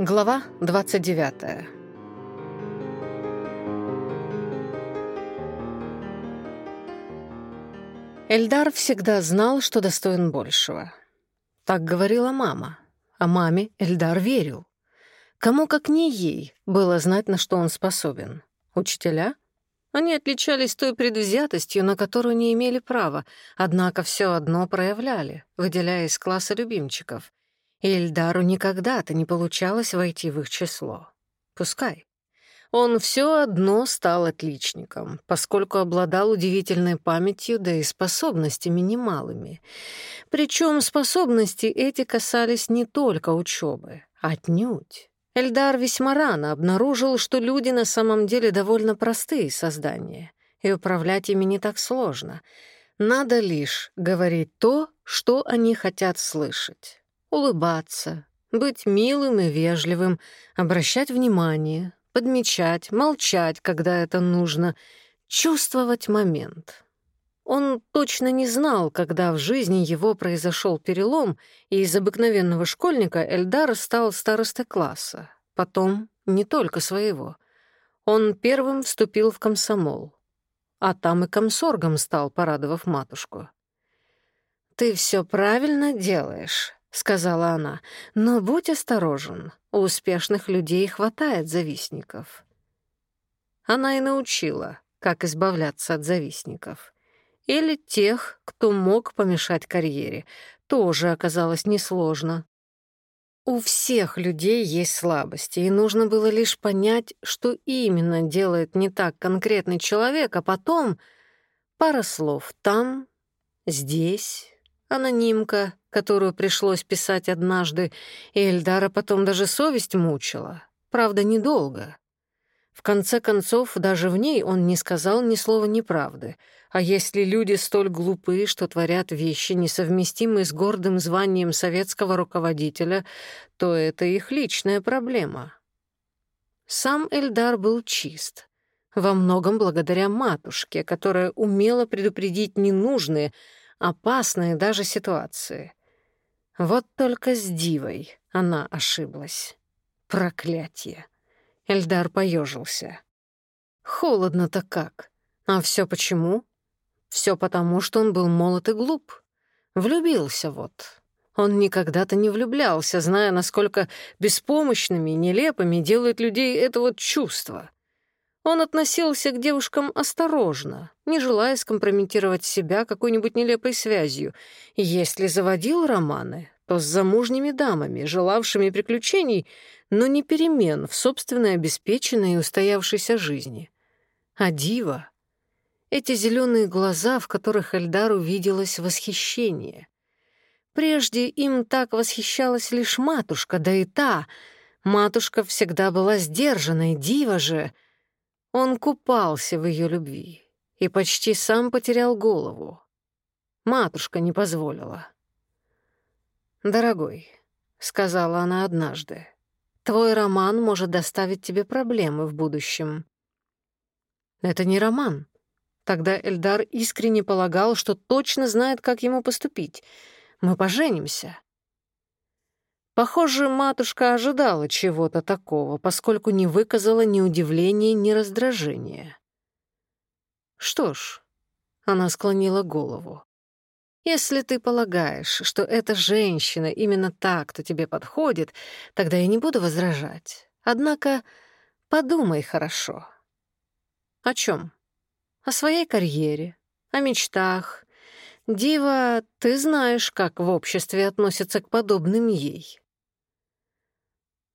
Глава 29 Эльдар всегда знал, что достоин большего. Так говорила мама, а маме Эльдар верил. Кому, как не ей, было знать, на что он способен. Учителя? Они отличались той предвзятостью, на которую не имели права, однако все одно проявляли, выделяя из класса любимчиков. И Эльдару никогда-то не получалось войти в их число. Пускай. Он все одно стал отличником, поскольку обладал удивительной памятью, да и способностями немалыми. Причем способности эти касались не только учебы, отнюдь. Эльдар весьма рано обнаружил, что люди на самом деле довольно простые создания, и управлять ими не так сложно. Надо лишь говорить то, что они хотят слышать улыбаться, быть милым и вежливым, обращать внимание, подмечать, молчать, когда это нужно, чувствовать момент. Он точно не знал, когда в жизни его произошел перелом, и из обыкновенного школьника Эльдар стал старостой класса, потом не только своего. Он первым вступил в комсомол, а там и комсоргом стал, порадовав матушку. «Ты все правильно делаешь», сказала она. Но будь осторожен. У успешных людей хватает завистников. Она и научила, как избавляться от завистников. Или тех, кто мог помешать карьере. Тоже оказалось несложно. У всех людей есть слабости, и нужно было лишь понять, что именно делает не так конкретный человек, а потом пара слов там, здесь, анонимка, которую пришлось писать однажды, и Эльдара потом даже совесть мучила. Правда, недолго. В конце концов, даже в ней он не сказал ни слова неправды. А если люди столь глупы, что творят вещи, несовместимые с гордым званием советского руководителя, то это их личная проблема. Сам Эльдар был чист. Во многом благодаря матушке, которая умела предупредить ненужные, опасные даже ситуации. Вот только с Дивой она ошиблась. Проклятие! Эльдар поежился. Холодно-то как. А все почему? Все потому, что он был молод и глуп. Влюбился вот. Он никогда-то не влюблялся, зная, насколько беспомощными и нелепыми делает людей это вот чувство. Он относился к девушкам осторожно, не желая скомпрометировать себя какой-нибудь нелепой связью. Если заводил романы, то с замужними дамами, желавшими приключений, но не перемен в собственной обеспеченной и устоявшейся жизни. А дива — эти зеленые глаза, в которых Эльдару виделось восхищение. Прежде им так восхищалась лишь матушка, да и та. Матушка всегда была сдержанной, дива же — он купался в ее любви и почти сам потерял голову. Матушка не позволила. «Дорогой», — сказала она однажды, — «твой роман может доставить тебе проблемы в будущем». «Это не роман». Тогда Эльдар искренне полагал, что точно знает, как ему поступить. «Мы поженимся». Похоже, матушка ожидала чего-то такого, поскольку не выказала ни удивления, ни раздражения. «Что ж», — она склонила голову, — «если ты полагаешь, что эта женщина именно так-то тебе подходит, тогда я не буду возражать. Однако подумай хорошо». «О чем? О своей карьере, о мечтах. Дива, ты знаешь, как в обществе относятся к подобным ей».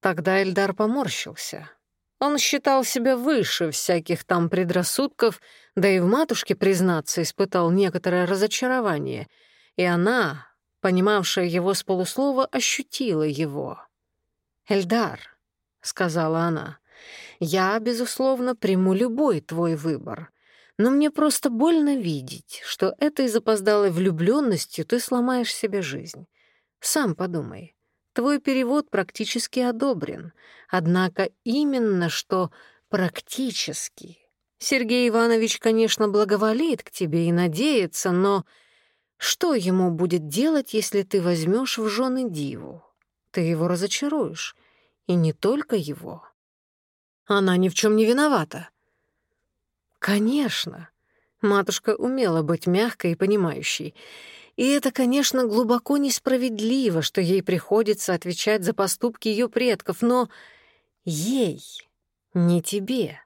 Тогда Эльдар поморщился. Он считал себя выше всяких там предрассудков, да и в матушке, признаться, испытал некоторое разочарование. И она, понимавшая его с полуслова, ощутила его. «Эльдар», — сказала она, — «я, безусловно, приму любой твой выбор, но мне просто больно видеть, что этой запоздалой влюбленностью ты сломаешь себе жизнь. Сам подумай». Твой перевод практически одобрен. Однако именно что практически. Сергей Иванович, конечно, благоволит к тебе и надеется, но что ему будет делать, если ты возьмешь в жены диву? Ты его разочаруешь. И не только его. Она ни в чем не виновата. Конечно. Матушка умела быть мягкой и понимающей. И это, конечно, глубоко несправедливо, что ей приходится отвечать за поступки ее предков, но ей, не тебе.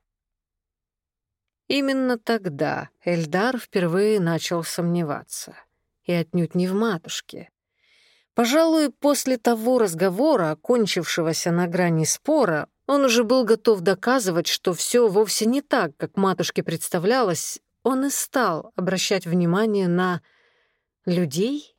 Именно тогда Эльдар впервые начал сомневаться. И отнюдь не в матушке. Пожалуй, после того разговора, окончившегося на грани спора, он уже был готов доказывать, что все вовсе не так, как матушке представлялось, он и стал обращать внимание на Людей?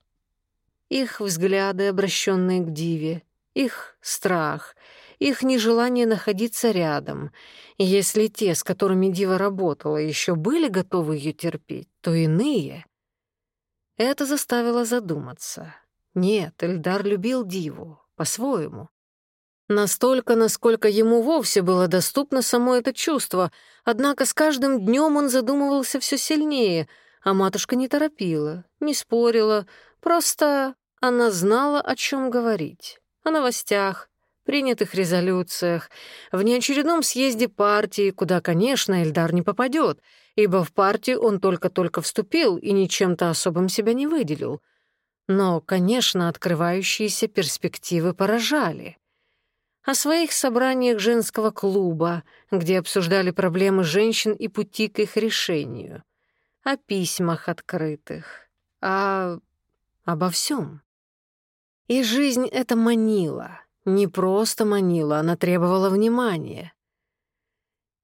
Их взгляды, обращенные к Диве, их страх, их нежелание находиться рядом. Если те, с которыми Дива работала, еще были готовы ее терпеть, то иные. Это заставило задуматься. Нет, Эльдар любил Диву, по-своему. Настолько, насколько ему вовсе было доступно само это чувство, однако с каждым днем он задумывался все сильнее — а матушка не торопила, не спорила, просто она знала, о чем говорить. О новостях, принятых резолюциях, в неочередном съезде партии, куда, конечно, Эльдар не попадет, ибо в партию он только-только вступил и ничем-то особым себя не выделил. Но, конечно, открывающиеся перспективы поражали. О своих собраниях женского клуба, где обсуждали проблемы женщин и пути к их решению о письмах открытых, о... обо всем. И жизнь это манила. Не просто манила, она требовала внимания.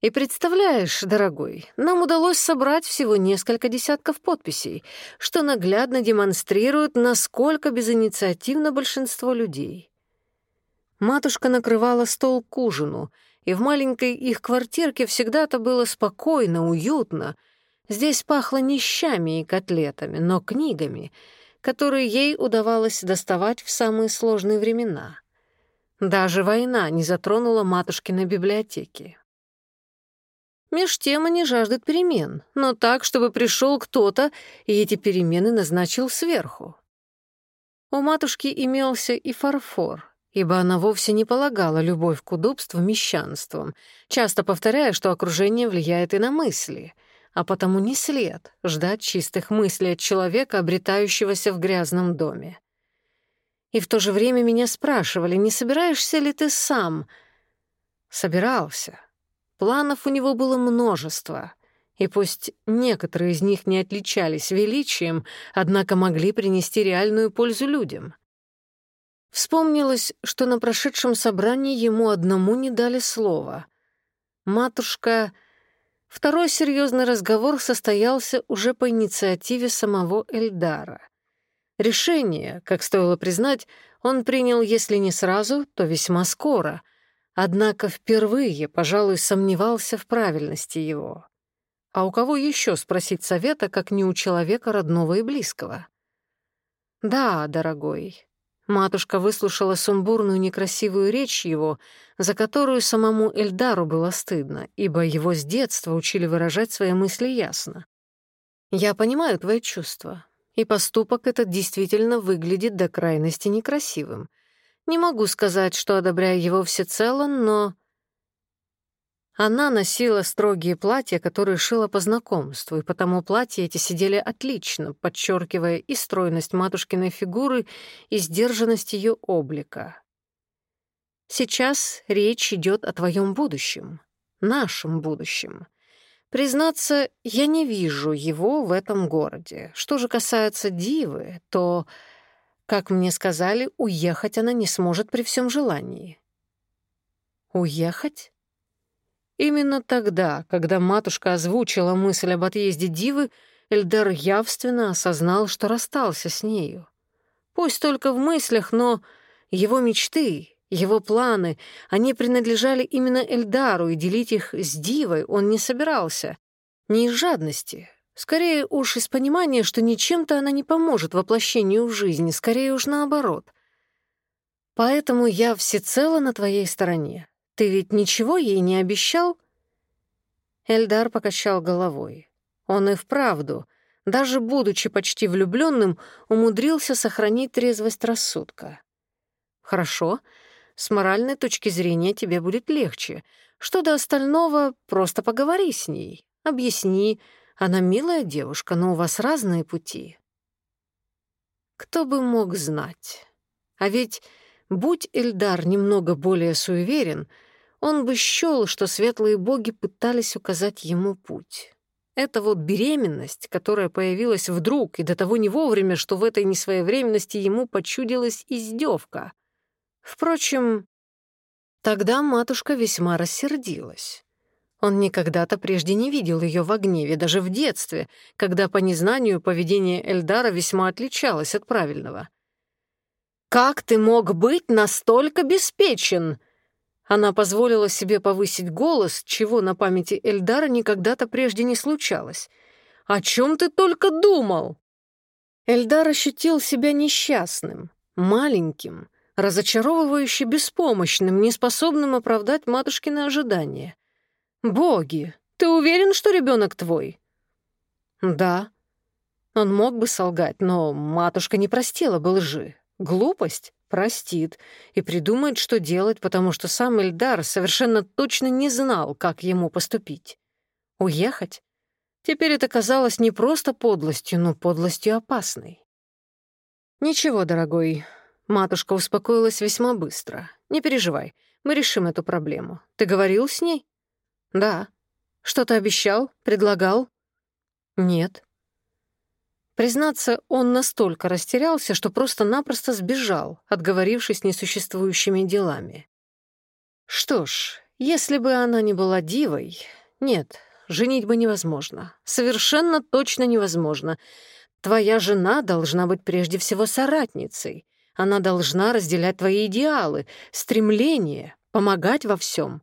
И представляешь, дорогой, нам удалось собрать всего несколько десятков подписей, что наглядно демонстрирует, насколько безинициативно большинство людей. Матушка накрывала стол к ужину, и в маленькой их квартирке всегда-то было спокойно, уютно — Здесь пахло не щами и котлетами, но книгами, которые ей удавалось доставать в самые сложные времена. Даже война не затронула матушкиной библиотеки. Меж тем они жаждут перемен, но так, чтобы пришел кто-то и эти перемены назначил сверху. У матушки имелся и фарфор, ибо она вовсе не полагала любовь к удобству мещанством, часто повторяя, что окружение влияет и на мысли — а потому не след ждать чистых мыслей от человека, обретающегося в грязном доме. И в то же время меня спрашивали, не собираешься ли ты сам? Собирался. Планов у него было множество, и пусть некоторые из них не отличались величием, однако могли принести реальную пользу людям. Вспомнилось, что на прошедшем собрании ему одному не дали слова. Матушка — Второй серьезный разговор состоялся уже по инициативе самого Эльдара. Решение, как стоило признать, он принял, если не сразу, то весьма скоро, однако впервые, пожалуй, сомневался в правильности его. А у кого еще спросить совета, как не у человека родного и близкого? «Да, дорогой, Матушка выслушала сумбурную некрасивую речь его, за которую самому Эльдару было стыдно, ибо его с детства учили выражать свои мысли ясно. «Я понимаю твои чувства, и поступок этот действительно выглядит до крайности некрасивым. Не могу сказать, что одобряю его всецело, но она носила строгие платья, которые шила по знакомству, и потому платья эти сидели отлично, подчеркивая и стройность матушкиной фигуры, и сдержанность ее облика. Сейчас речь идет о твоем будущем, нашем будущем. Признаться, я не вижу его в этом городе. Что же касается Дивы, то, как мне сказали, уехать она не сможет при всем желании. Уехать? Именно тогда, когда матушка озвучила мысль об отъезде Дивы, Эльдар явственно осознал, что расстался с нею. Пусть только в мыслях, но его мечты, его планы, они принадлежали именно Эльдару, и делить их с Дивой он не собирался. Не из жадности, скорее уж из понимания, что ничем-то она не поможет воплощению в жизни, скорее уж наоборот. Поэтому я всецело на твоей стороне. Ты ведь ничего ей не обещал?» Эльдар покачал головой. Он и вправду, даже будучи почти влюбленным, умудрился сохранить трезвость рассудка. «Хорошо, С моральной точки зрения тебе будет легче. Что до остального, просто поговори с ней, объясни. Она милая девушка, но у вас разные пути. Кто бы мог знать? А ведь, будь Эльдар немного более суеверен, он бы счёл, что светлые боги пытались указать ему путь. Это вот беременность, которая появилась вдруг и до того не вовремя, что в этой несвоевременности ему почудилась издевка. Впрочем, тогда матушка весьма рассердилась. Он никогда-то прежде не видел ее в гневе, даже в детстве, когда по незнанию поведение Эльдара весьма отличалось от правильного. «Как ты мог быть настолько беспечен?» Она позволила себе повысить голос, чего на памяти Эльдара никогда-то прежде не случалось. «О чем ты только думал?» Эльдар ощутил себя несчастным, маленьким, разочаровывающе беспомощным, неспособным оправдать матушкины ожидания. «Боги, ты уверен, что ребенок твой?» «Да». Он мог бы солгать, но матушка не простила бы лжи. Глупость? простит и придумает, что делать, потому что сам Эльдар совершенно точно не знал, как ему поступить. Уехать? Теперь это казалось не просто подлостью, но подлостью опасной. «Ничего, дорогой». Матушка успокоилась весьма быстро. «Не переживай, мы решим эту проблему. Ты говорил с ней?» «Да». «Что-то обещал? Предлагал?» «Нет». Признаться, он настолько растерялся, что просто-напросто сбежал, отговорившись несуществующими делами. Что ж, если бы она не была дивой... Нет, женить бы невозможно. Совершенно точно невозможно. Твоя жена должна быть прежде всего соратницей. Она должна разделять твои идеалы, стремления, помогать во всем.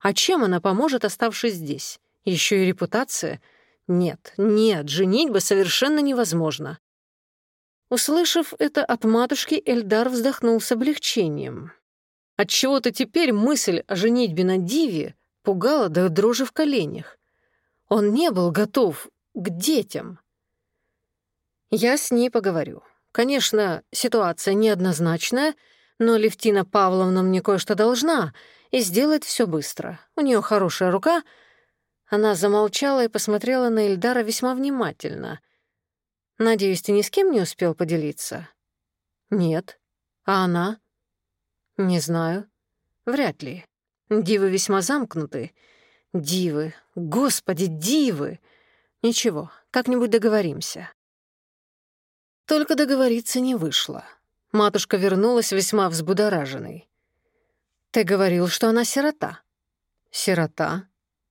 А чем она поможет, оставшись здесь? Еще и репутация — Нет, нет, женить бы совершенно невозможно. Услышав это от матушки, Эльдар вздохнул с облегчением. Отчего-то теперь мысль о женитьбе на Диве пугала до дрожи в коленях. Он не был готов к детям. Я с ней поговорю. Конечно, ситуация неоднозначная, но Левтина Павловна мне кое-что должна, и сделает все быстро. У нее хорошая рука — она замолчала и посмотрела на Эльдара весьма внимательно. «Надеюсь, ты ни с кем не успел поделиться?» «Нет. А она?» «Не знаю. Вряд ли. Дивы весьма замкнуты. Дивы. Господи, дивы! Ничего, как-нибудь договоримся». Только договориться не вышло. Матушка вернулась весьма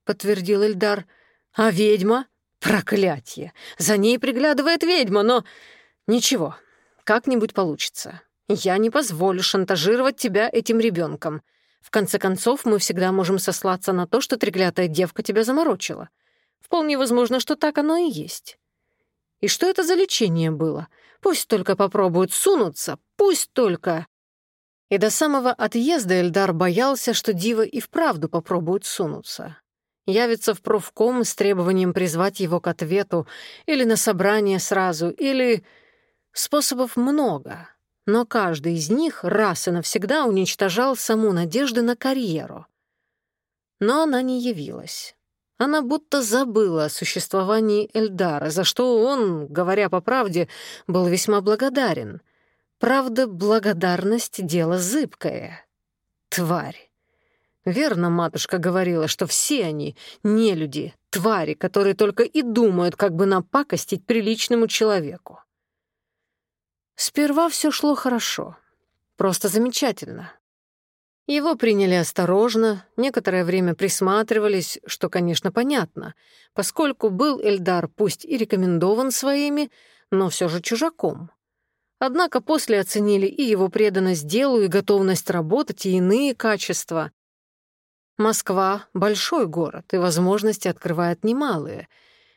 взбудораженной. «Ты говорил, что она сирота». «Сирота?» — подтвердил Эльдар. «А ведьма? Проклятье! За ней приглядывает ведьма, но... Ничего, как-нибудь получится. Я не позволю шантажировать тебя этим ребенком. В конце концов, мы всегда можем сослаться на то, что треклятая девка тебя заморочила. Вполне возможно, что так оно и есть. И что это за лечение было? Пусть только попробуют сунуться, пусть только...» И до самого отъезда Эльдар боялся, что Дива и вправду попробует сунуться явится в профком с требованием призвать его к ответу, или на собрание сразу, или... Способов много, но каждый из них раз и навсегда уничтожал саму надежду на карьеру. Но она не явилась. Она будто забыла о существовании Эльдара, за что он, говоря по правде, был весьма благодарен. Правда, благодарность — дело зыбкое. Тварь. Верно, матушка говорила, что все они — не люди, твари, которые только и думают, как бы напакостить приличному человеку. Сперва все шло хорошо, просто замечательно. Его приняли осторожно, некоторое время присматривались, что, конечно, понятно, поскольку был Эльдар пусть и рекомендован своими, но все же чужаком. Однако после оценили и его преданность делу, и готовность работать, и иные качества. Москва — большой город, и возможности открывает немалые.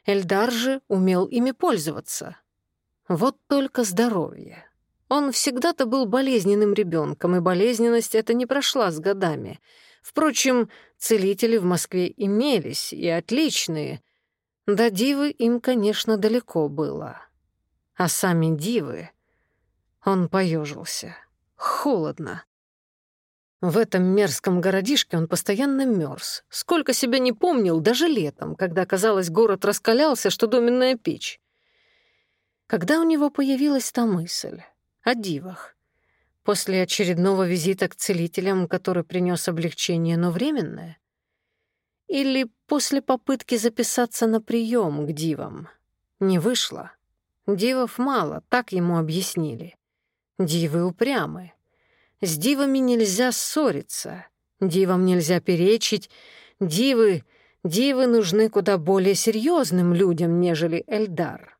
Эльдар же умел ими пользоваться. Вот только здоровье. Он всегда-то был болезненным ребенком, и болезненность эта не прошла с годами. Впрочем, целители в Москве имелись, и отличные. До дивы им, конечно, далеко было. А сами дивы... Он поежился. Холодно. В этом мерзком городишке он постоянно мерз. Сколько себя не помнил, даже летом, когда, казалось, город раскалялся, что доменная печь. Когда у него появилась та мысль о дивах, после очередного визита к целителям, который принес облегчение, но временное, или после попытки записаться на прием к дивам, не вышло. Дивов мало, так ему объяснили. Дивы упрямы. С дивами нельзя ссориться, дивам нельзя перечить, дивы... Дивы нужны куда более серьезным людям, нежели Эльдар.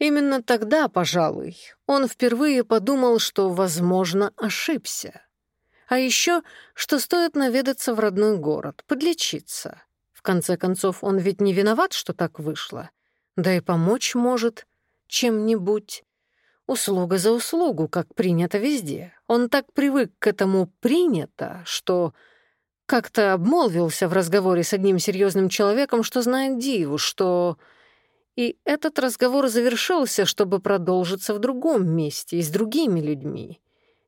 Именно тогда, пожалуй, он впервые подумал, что, возможно, ошибся. А еще, что стоит наведаться в родной город, подлечиться. В конце концов, он ведь не виноват, что так вышло. Да и помочь может чем-нибудь. Услуга за услугу, как принято везде. Он так привык к этому «принято», что как-то обмолвился в разговоре с одним серьезным человеком, что знает Диву, что... И этот разговор завершился, чтобы продолжиться в другом месте и с другими людьми.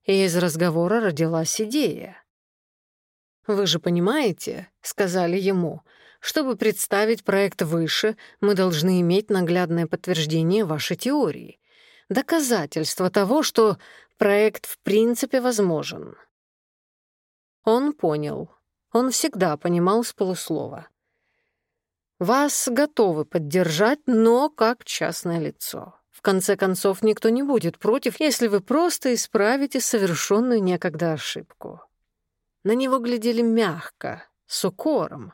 И из разговора родилась идея. «Вы же понимаете», — сказали ему, — «чтобы представить проект выше, мы должны иметь наглядное подтверждение вашей теории» доказательство того, что проект в принципе возможен. Он понял. Он всегда понимал с полуслова. Вас готовы поддержать, но как частное лицо. В конце концов, никто не будет против, если вы просто исправите совершенную некогда ошибку. На него глядели мягко, с укором.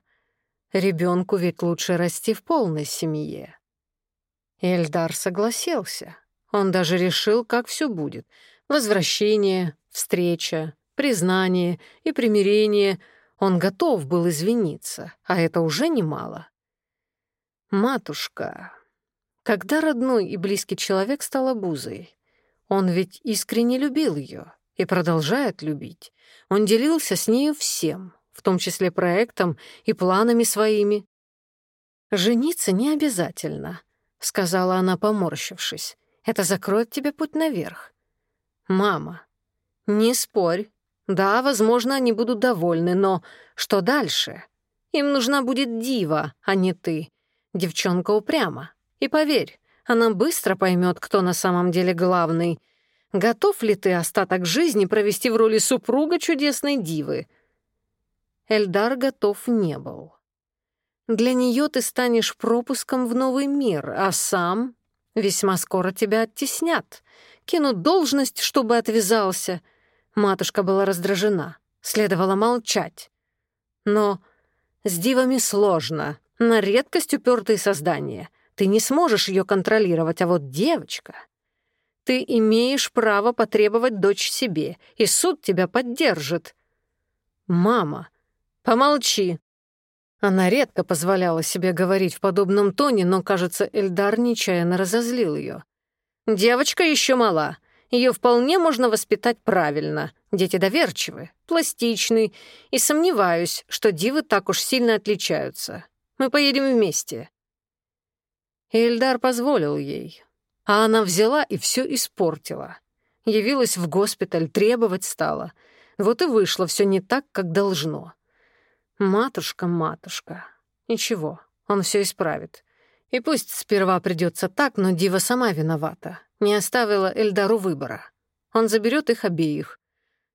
Ребенку ведь лучше расти в полной семье. Эльдар согласился. Он даже решил, как все будет — возвращение, встреча, признание и примирение. Он готов был извиниться, а это уже немало. «Матушка, когда родной и близкий человек стал обузой? Он ведь искренне любил ее и продолжает любить. Он делился с нею всем, в том числе проектом и планами своими. «Жениться не обязательно», — сказала она, поморщившись. «Это закроет тебе путь наверх. Мама, не спорь. Да, возможно, они будут довольны, но что дальше? Им нужна будет дива, а не ты. Девчонка упряма. И поверь, она быстро поймет, кто на самом деле главный. Готов ли ты остаток жизни провести в роли супруга чудесной дивы? Эльдар готов не был. Для нее ты станешь пропуском в новый мир, а сам Весьма скоро тебя оттеснят. Кинут должность, чтобы отвязался. Матушка была раздражена. Следовало молчать. Но с дивами сложно. На редкость упертые создания. Ты не сможешь ее контролировать, а вот девочка... Ты имеешь право потребовать дочь себе, и суд тебя поддержит. Мама, помолчи, Она редко позволяла себе говорить в подобном тоне, но, кажется, Эльдар нечаянно разозлил ее. «Девочка еще мала. Ее вполне можно воспитать правильно. Дети доверчивы, пластичны, и сомневаюсь, что дивы так уж сильно отличаются. Мы поедем вместе». Эльдар позволил ей, а она взяла и все испортила. Явилась в госпиталь, требовать стала. Вот и вышло все не так, как должно. Матушка, матушка. Ничего, он все исправит. И пусть сперва придется так, но Дива сама виновата. Не оставила Эльдару выбора. Он заберет их обеих.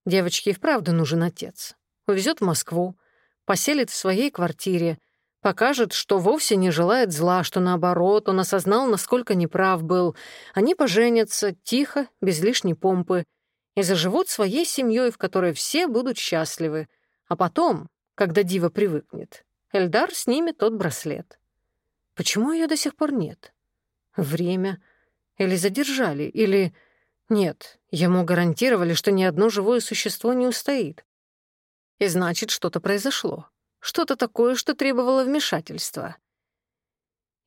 Девочке и вправду нужен отец. Увезет в Москву, поселит в своей квартире, покажет, что вовсе не желает зла, что наоборот, он осознал, насколько неправ был. Они поженятся тихо, без лишней помпы, и заживут своей семьей, в которой все будут счастливы. А потом, когда Дива привыкнет. Эльдар снимет тот браслет. Почему ее до сих пор нет? Время. Или задержали, или... Нет, ему гарантировали, что ни одно живое существо не устоит. И значит, что-то произошло. Что-то такое, что требовало вмешательства.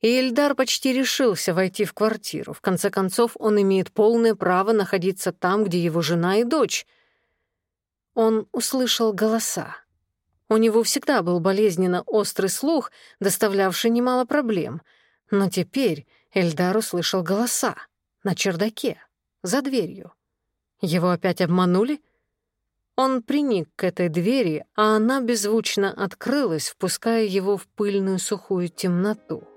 И Эльдар почти решился войти в квартиру. В конце концов, он имеет полное право находиться там, где его жена и дочь. Он услышал голоса. У него всегда был болезненно острый слух, доставлявший немало проблем. Но теперь Эльдар услышал голоса на чердаке, за дверью. Его опять обманули? Он приник к этой двери, а она беззвучно открылась, впуская его в пыльную сухую темноту.